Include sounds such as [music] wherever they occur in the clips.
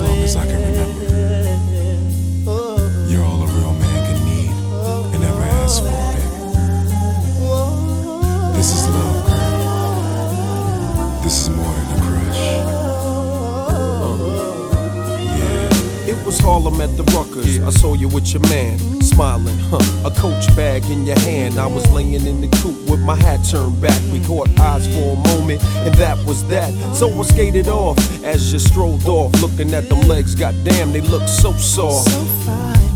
long as I can remember. Was at the Ruckers. I saw you with your man, smiling, huh? A coach bag in your hand. I was laying in the coupe with my hat turned back. We caught eyes for a moment, and that was that. So I skated off as you strolled off, looking at them legs. Goddamn, they look so soft.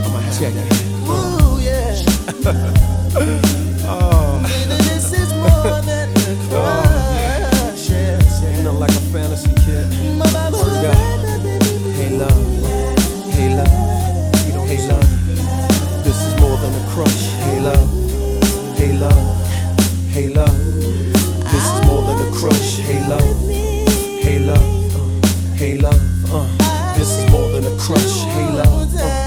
I'ma have Check it. it. Ooh, yeah. [laughs] [laughs] love. This is more than a crush. Hey love, hey love, hey love. Uh, this is more than a crush. Hey love, uh,